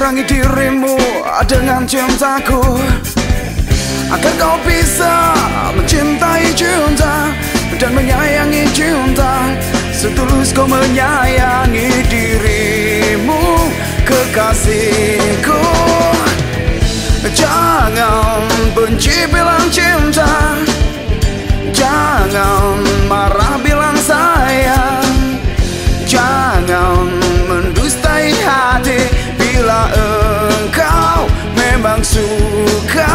Ku terangi dirimu dengan cintaku. Agar kau bisa mencintai cinta Dan menyayangi cinta Setulus kau menyayangi dirimu Kekasihku. Jangan benci bilang cinta Jangan marah suka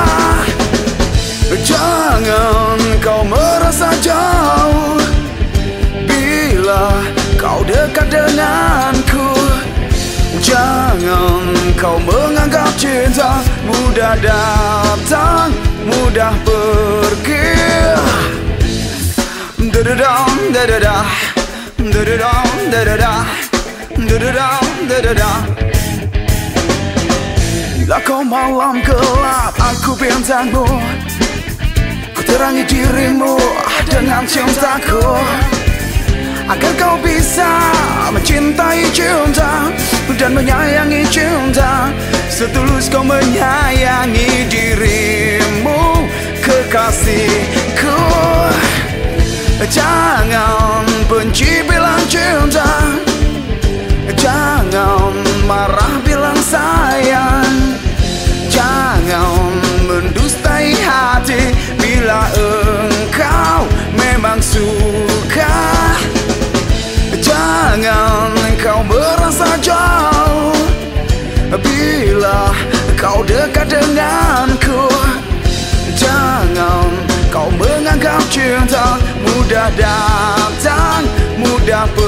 Jangan kau merasa jauh Bila kau dekat denganku Jangan kau menganggap cinta Mudah datang, mudah pergi Da-da-dam, da-da-da Da-da-dam, da-da-da Da-da-dam, da-da-da Bila kau malam gelap aku bintangmu Ku terangi dirimu dengan cintaku. Agar kau bisa mencintai cinta Dan menyayangi cinta. Setulus kau menyayangi dirimu Kekasihku. Jangan benci bilang cinta. Jangan marah denganku. Jangan kau menganggap cinta. Mudah datang, mudah pergi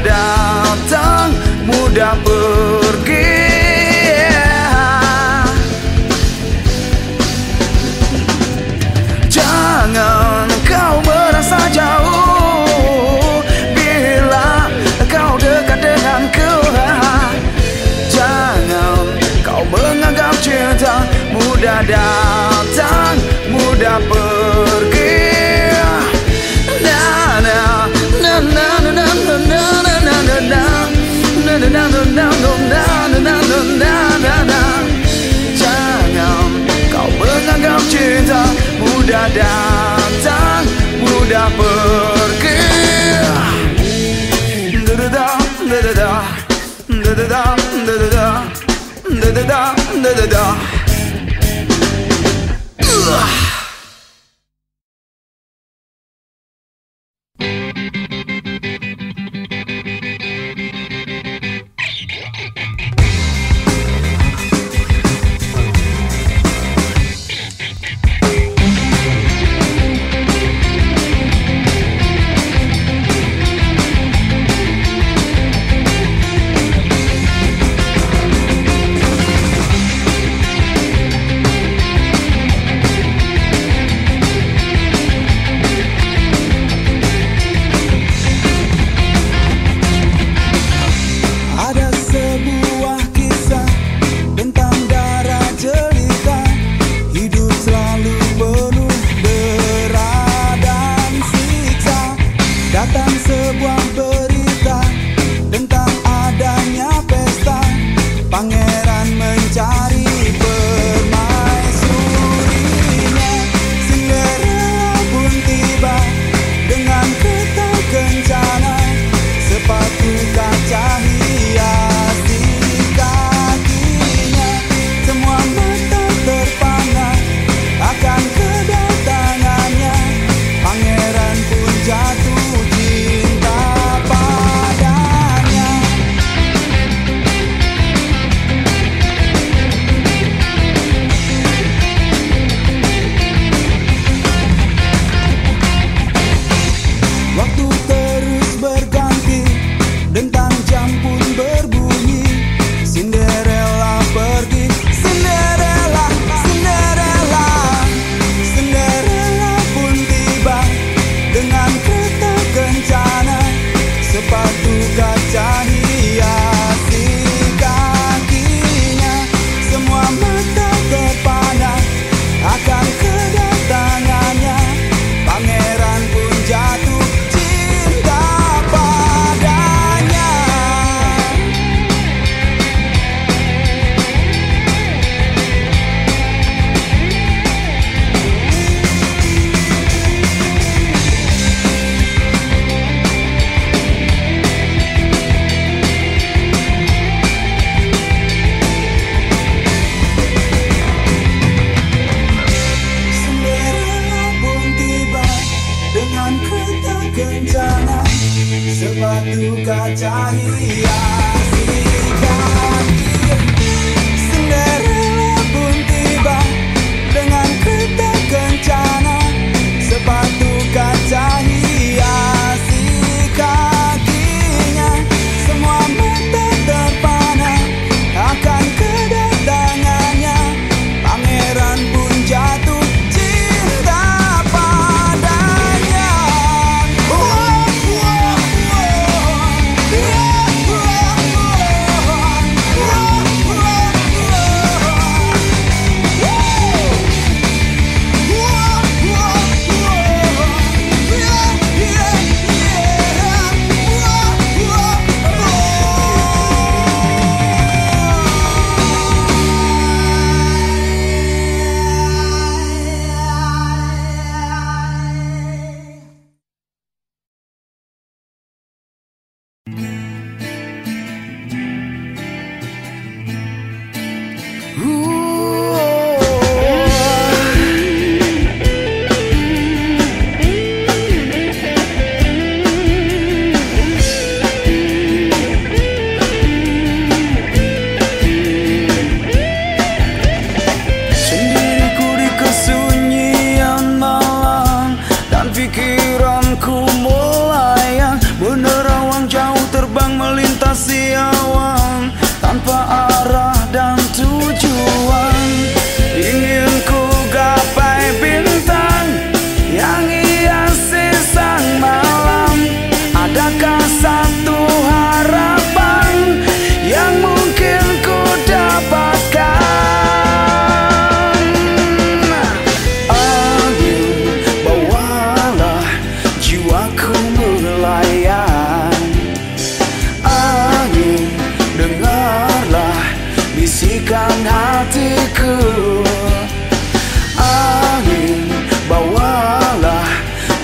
Datang, mudah pergi porque da da da da da da da da da da da da da da da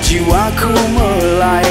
Jiwaku aku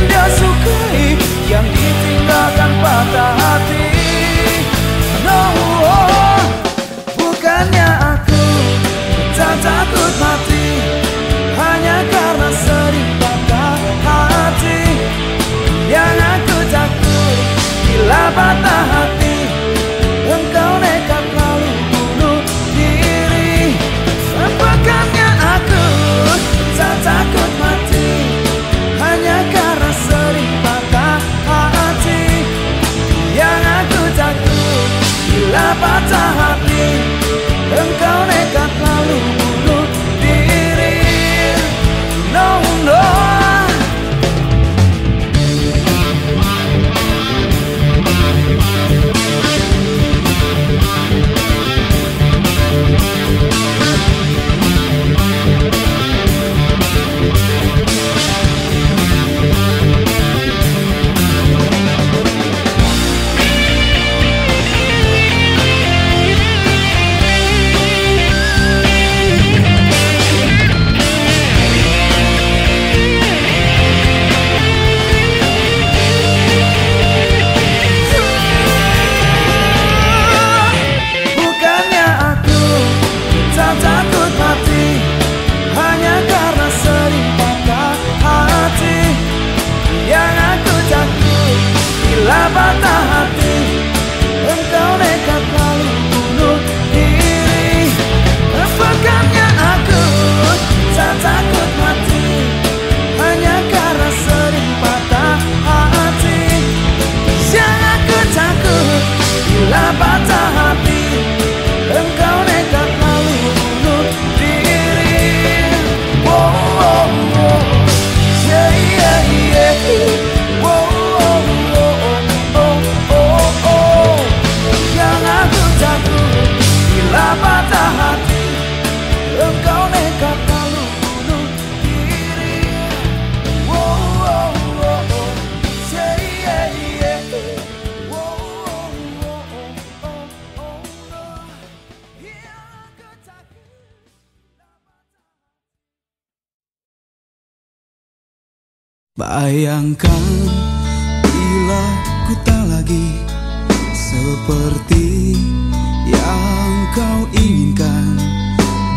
тебя шукає, я не Bayangkan bila ku tak lagi seperti yang kau inginkan.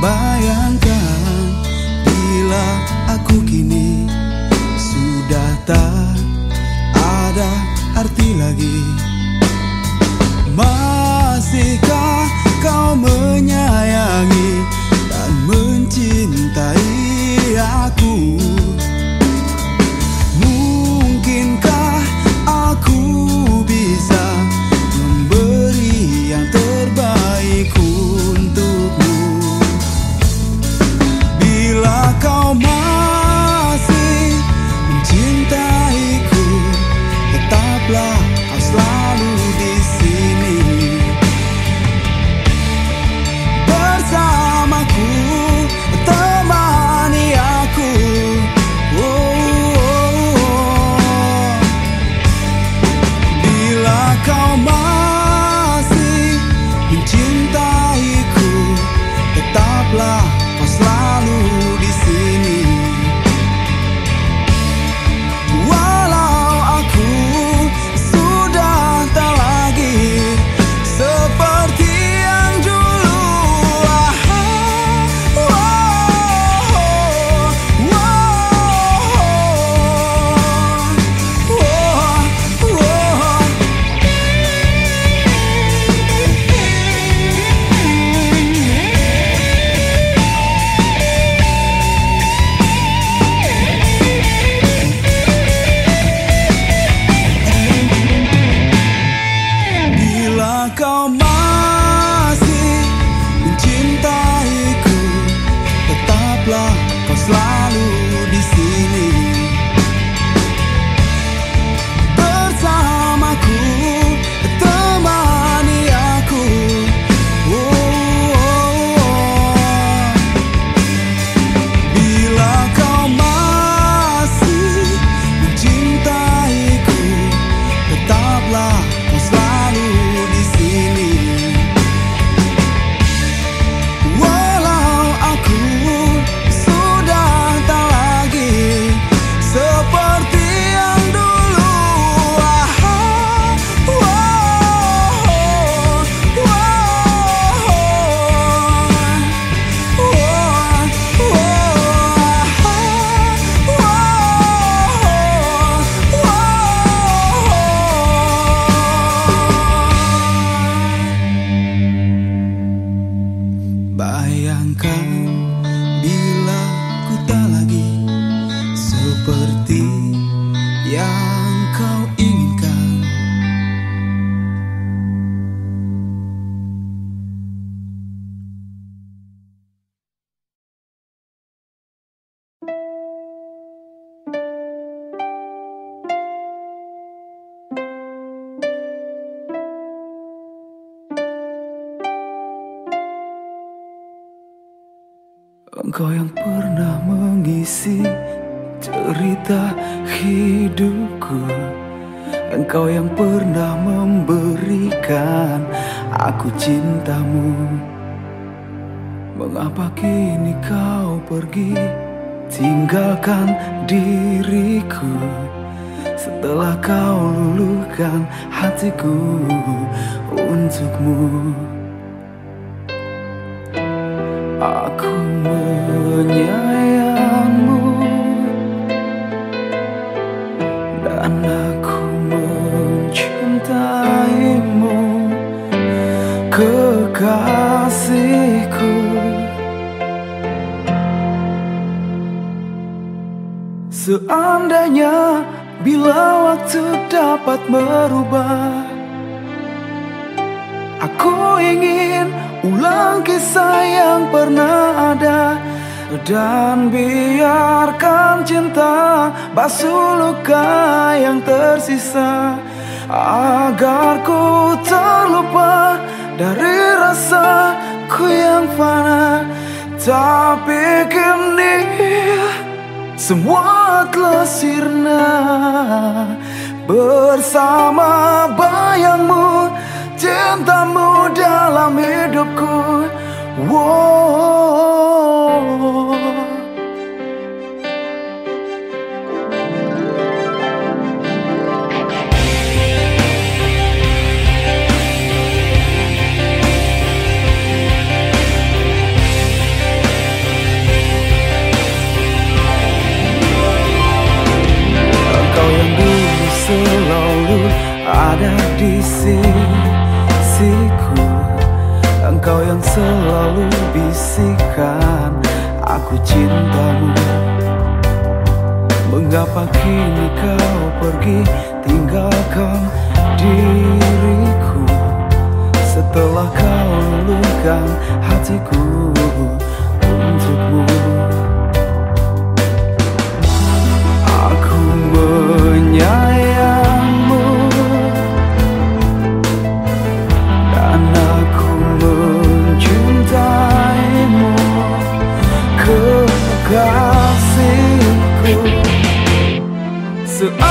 Bayangkan bila aku kini sudah tak ada arti lagi. Masihkah kau menyayangi luka yang tersisa Agar ku terlupa dari rasa ku yang fana. Tapi kini semua telah sirna. Bersama bayangmu Cintamu dalam hidupku. Wow. sisiku Engkau yang selalu bisikan Aku cintamu. Mengapa kini kau pergi? Tinggalkan diriku. Setelah kau luluhkan hatiku. So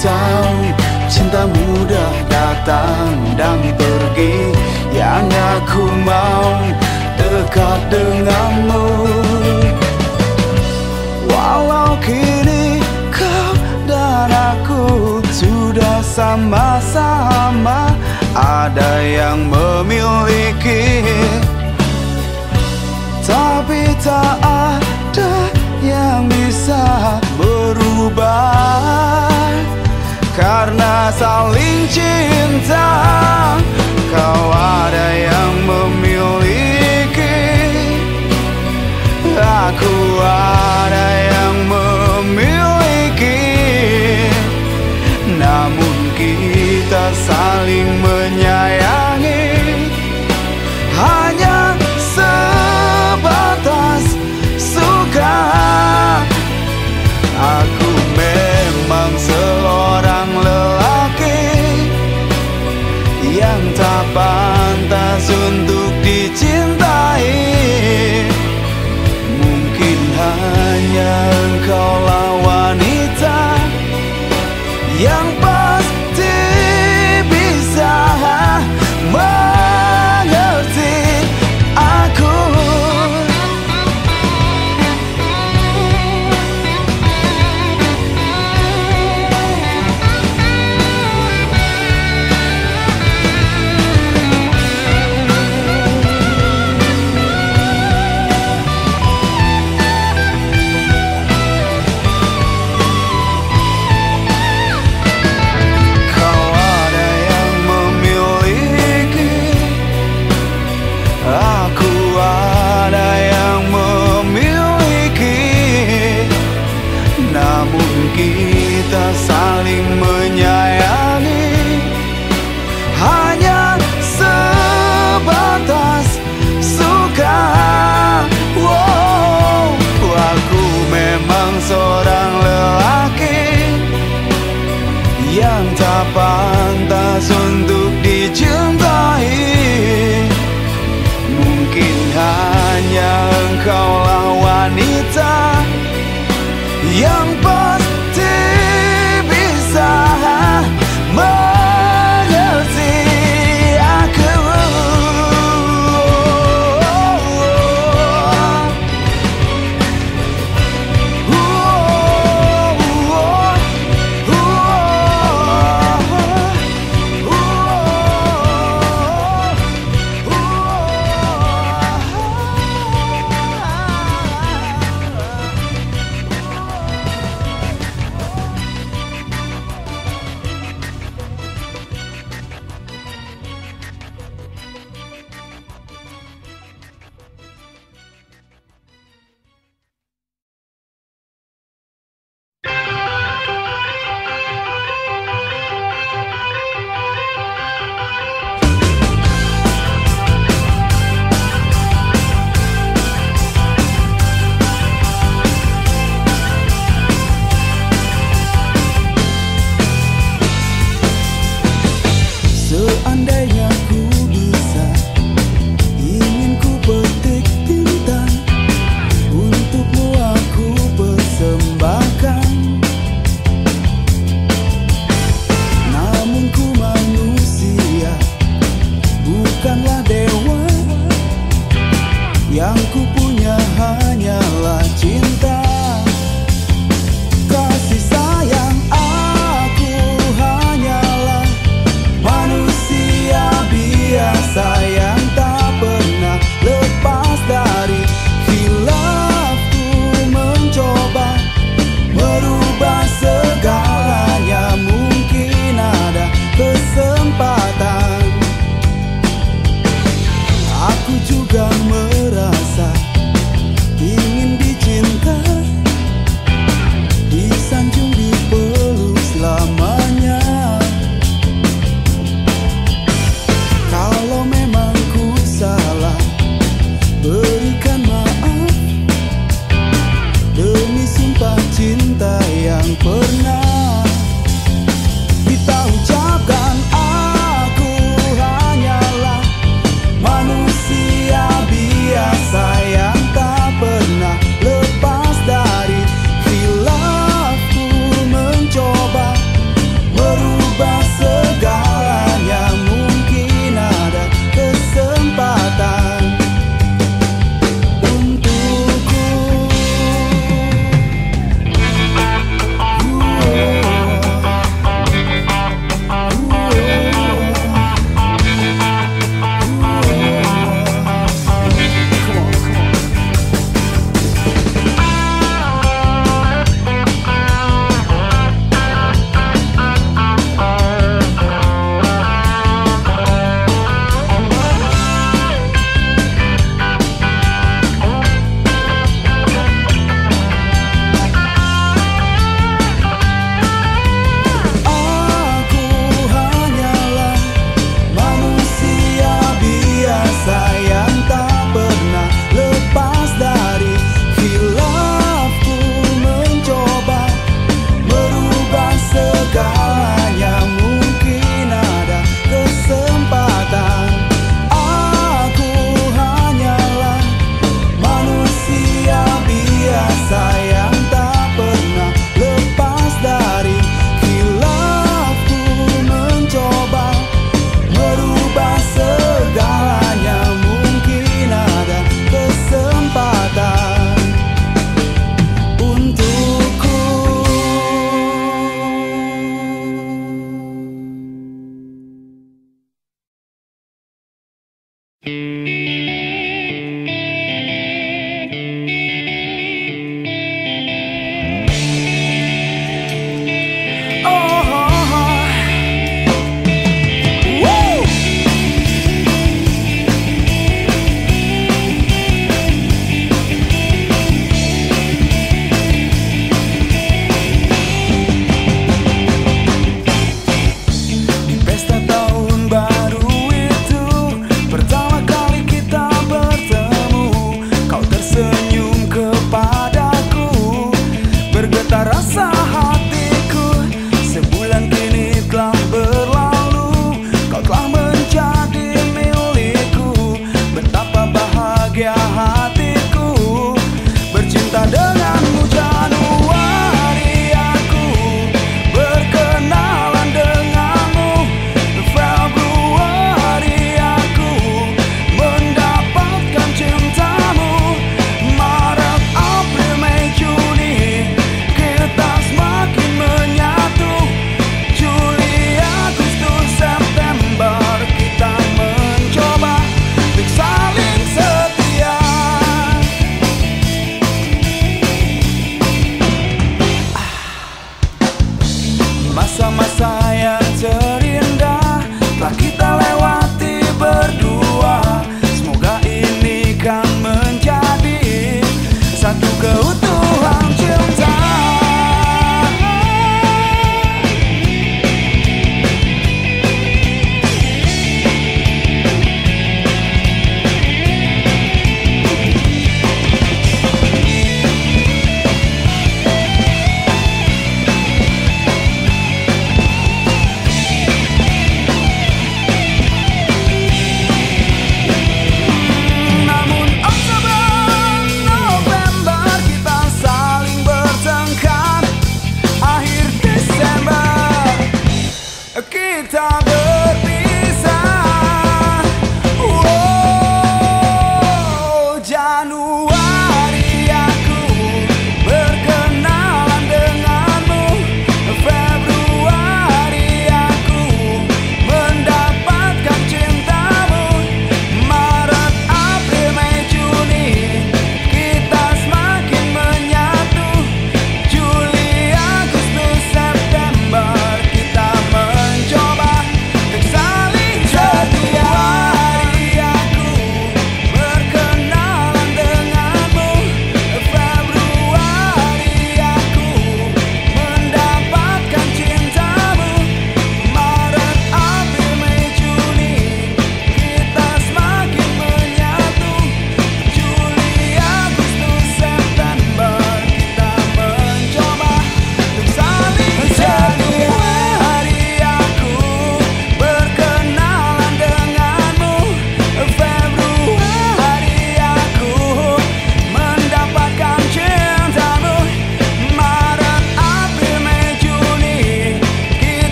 tahu Cinta mudah datang dan pergi. Yang aku mau dekat denganmu. Walau kini kau dan aku Sudah sama-sama Ada yang memiliki karena saling cinta Kau ada yang memiliki. Aku ada yang call